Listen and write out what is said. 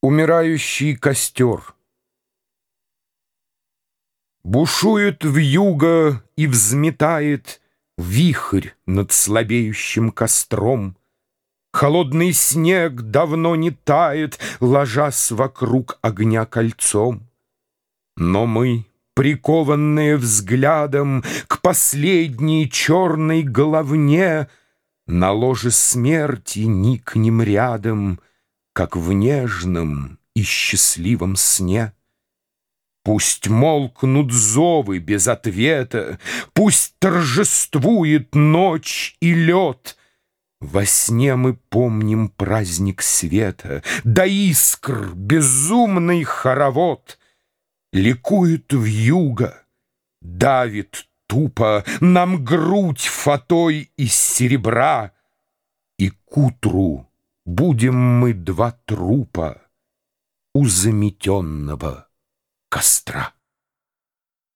Умирающий костер Бушует в юго и взметает Вихрь над слабеющим костром. Холодный снег давно не тает, Ложась вокруг огня кольцом. Но мы, прикованные взглядом К последней черной головне, На ложе смерти никнем рядом — как в нежном и счастливом сне. Пусть молкнут зовы без ответа, Пусть торжествует ночь и лед. Во сне мы помним праздник света, Да искр безумный хоровод. Ликует в юго, давит тупо Нам грудь фатой из серебра, И к утру Будем мы два трупа у заметенного костра.